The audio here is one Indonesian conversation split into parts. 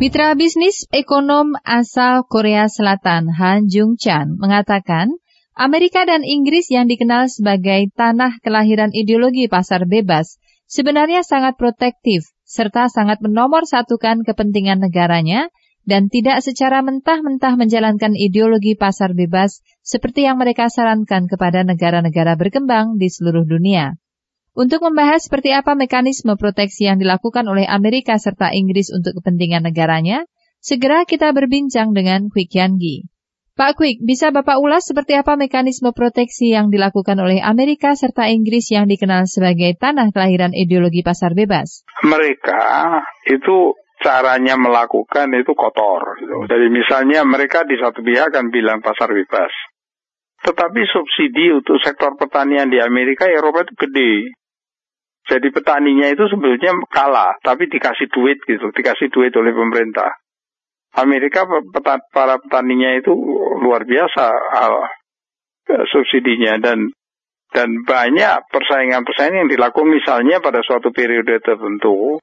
Mitra bisnis ekonom asal Korea Selatan Han Jung Chan mengatakan, Amerika dan Inggris yang dikenal sebagai tanah kelahiran ideologi pasar bebas sebenarnya sangat protektif serta sangat menomor satukan kepentingan negaranya dan tidak secara mentah-mentah menjalankan ideologi pasar bebas seperti yang mereka sarankan kepada negara-negara berkembang di seluruh dunia. Untuk membahas seperti apa mekanisme proteksi yang dilakukan oleh Amerika serta Inggris untuk kepentingan negaranya, segera kita berbincang dengan Quick Yangi. Pak Quick, bisa Bapak ulas seperti apa mekanisme proteksi yang dilakukan oleh Amerika serta Inggris yang dikenal sebagai tanah kelahiran ideologi pasar bebas? Mereka itu caranya melakukan itu kotor. Gitu. Jadi misalnya mereka di satu pihak kan bilang pasar bebas. Tetapi subsidi untuk sektor pertanian di Amerika, Eropa itu gede. Jadi petaninya itu sebetulnya kalah, tapi dikasih duit gitu, dikasih duit oleh pemerintah. Amerika para petaninya itu luar biasa uh, subsidinya. Dan dan banyak persaingan-persaingan yang dilakukan misalnya pada suatu periode tertentu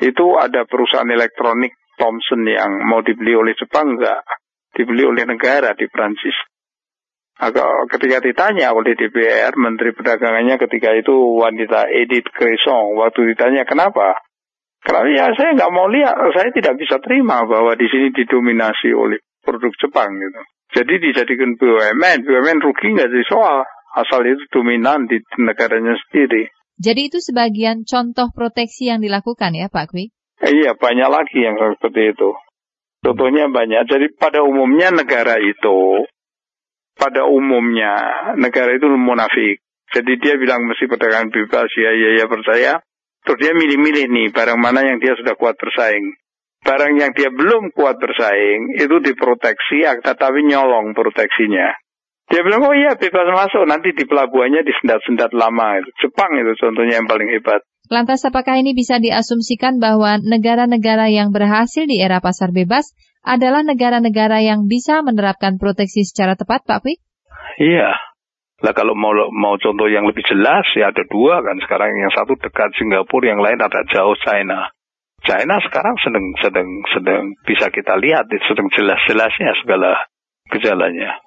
itu ada perusahaan elektronik Thomson yang mau dibeli oleh Jepang enggak dibeli oleh negara di Prancis ketika ditanya oleh DPR, Menteri Perdagangannya ketika itu wanita Edith Cresson, waktu ditanya kenapa? Karena ya saya nggak mau lihat, saya tidak bisa terima bahwa di sini didominasi oleh produk Jepang gitu. Jadi dijadikan BUMN, BUMN rugi nggak jadi soal, asal itu dominan di negaranya sendiri. Jadi itu sebagian contoh proteksi yang dilakukan ya Pak Kwi? Iya, banyak lagi yang seperti itu. Contohnya banyak. Jadi pada umumnya negara itu pada umumnya negara itu munafik. Jadi dia bilang mesti perdagangan bebas, ya ya ya percaya. Terus dia milih-milih nih barang mana yang dia sudah kuat bersaing. Barang yang dia belum kuat bersaing itu diproteksi, tetapi nyolong proteksinya. Dia bilang, oh iya bebas masuk, nanti di pelabuhannya disendat-sendat lama. Jepang itu contohnya yang paling hebat. Lantas apakah ini bisa diasumsikan bahwa negara-negara yang berhasil di era pasar bebas adalah negara-negara yang bisa menerapkan proteksi secara tepat, Pak Kwik? Iya. Lah kalau mau mau contoh yang lebih jelas ya ada dua kan sekarang yang satu dekat Singapura, yang lain ada jauh China. China sekarang sedang sedang sedang bisa kita lihat sedang jelas-jelasnya segala gejalanya.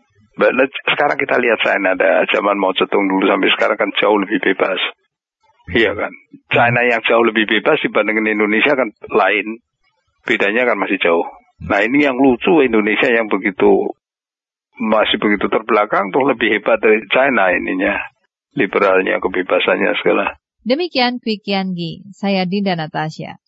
Sekarang kita lihat China ada zaman mau cetung dulu sampai sekarang kan jauh lebih bebas. Iya kan. China yang jauh lebih bebas dibandingin Indonesia kan lain. Bedanya kan masih jauh. Nah ini yang lucu Indonesia yang begitu masih begitu terbelakang tuh lebih hebat dari China ininya. Liberalnya, kebebasannya segala. Demikian Quick Yangi, saya Dinda Natasha.